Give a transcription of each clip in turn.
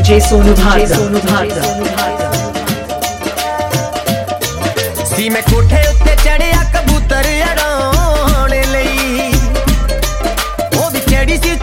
DJ Sonu Bhargava Sonu Bhargava ਸੀ ਮੈਂ ਕੋਠੇ ਉੱਤੇ ਚੜਿਆ ਕਬੂਤਰ ਅੜਾਉਣ ਲਈ ਉਹ ਵੀ ਕਿਹੜੀ ਸੀ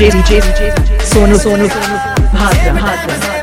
DJ Sonu Sonu Bhadra Bhadra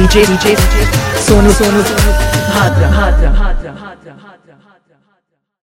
DJ DJ Sonu Sonu. Bhadra Bhadra Bhadra.